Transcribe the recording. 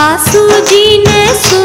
सासू जी ने सु